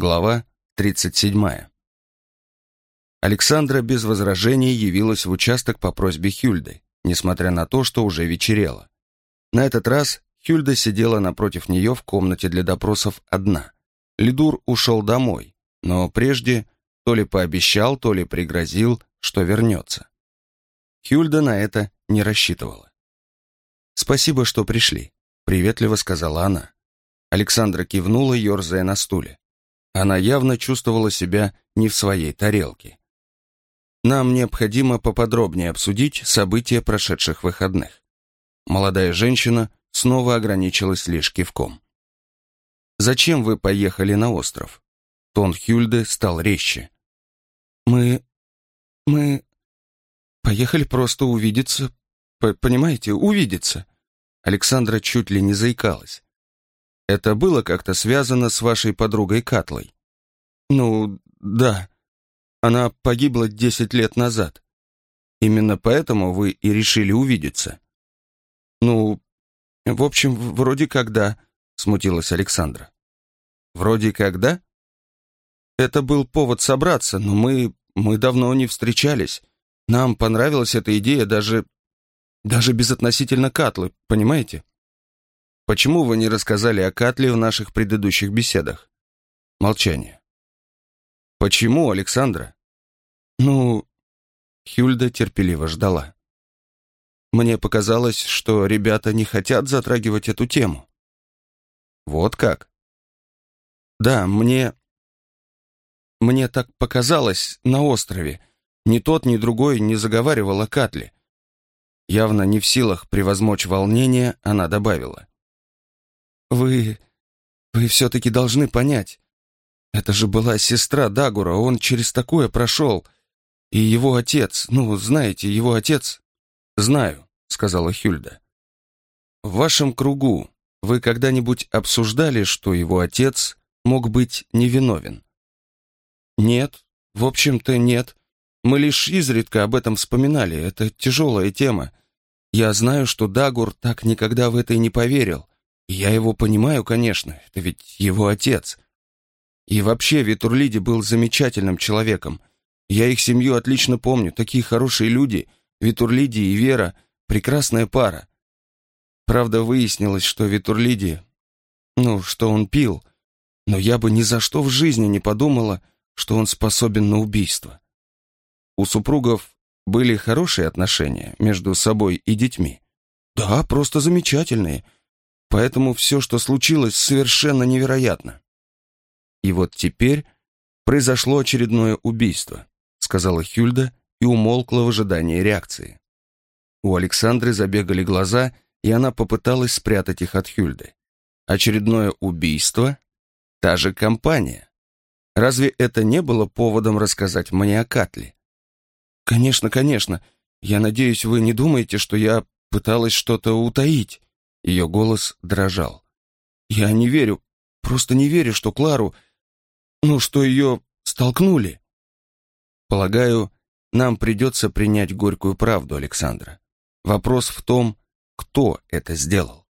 Глава 37. Александра без возражений явилась в участок по просьбе Хюльды, несмотря на то, что уже вечерело. На этот раз Хюльда сидела напротив нее в комнате для допросов одна. Лидур ушел домой, но прежде то ли пообещал, то ли пригрозил, что вернется. Хюльда на это не рассчитывала. «Спасибо, что пришли», — приветливо сказала она. Александра кивнула, ерзая на стуле. Она явно чувствовала себя не в своей тарелке. Нам необходимо поподробнее обсудить события прошедших выходных. Молодая женщина снова ограничилась лишь кивком. «Зачем вы поехали на остров?» Тон Хюльды стал резче. «Мы... мы... поехали просто увидеться, понимаете, увидеться». Александра чуть ли не заикалась. Это было как-то связано с вашей подругой Катлой? Ну, да. Она погибла десять лет назад. Именно поэтому вы и решили увидеться. Ну, в общем, вроде когда, смутилась Александра. Вроде когда? Это был повод собраться, но мы... мы давно не встречались. Нам понравилась эта идея даже... даже безотносительно Катлы, понимаете? Почему вы не рассказали о Катле в наших предыдущих беседах? Молчание. Почему, Александра? Ну, Хюльда терпеливо ждала. Мне показалось, что ребята не хотят затрагивать эту тему. Вот как? Да, мне... Мне так показалось на острове. Ни тот, ни другой не заговаривал о Катле. Явно не в силах превозмочь волнение, она добавила. «Вы... вы все-таки должны понять. Это же была сестра Дагура, он через такое прошел. И его отец, ну, знаете, его отец...» «Знаю», — сказала Хюльда. «В вашем кругу вы когда-нибудь обсуждали, что его отец мог быть невиновен?» «Нет, в общем-то, нет. Мы лишь изредка об этом вспоминали. Это тяжелая тема. Я знаю, что Дагур так никогда в это и не поверил. Я его понимаю, конечно, это ведь его отец. И вообще Витурлиди был замечательным человеком. Я их семью отлично помню, такие хорошие люди. Витурлиди и Вера — прекрасная пара. Правда, выяснилось, что Витурлиди... Ну, что он пил. Но я бы ни за что в жизни не подумала, что он способен на убийство. У супругов были хорошие отношения между собой и детьми. Да, просто замечательные — Поэтому все, что случилось, совершенно невероятно. И вот теперь произошло очередное убийство, сказала Хюльда и умолкла в ожидании реакции. У Александры забегали глаза, и она попыталась спрятать их от Хюльды. Очередное убийство? Та же компания. Разве это не было поводом рассказать мне о Катле? Конечно, конечно. Я надеюсь, вы не думаете, что я пыталась что-то утаить. Ее голос дрожал. «Я не верю, просто не верю, что Клару... Ну, что ее столкнули». «Полагаю, нам придется принять горькую правду, Александра. Вопрос в том, кто это сделал».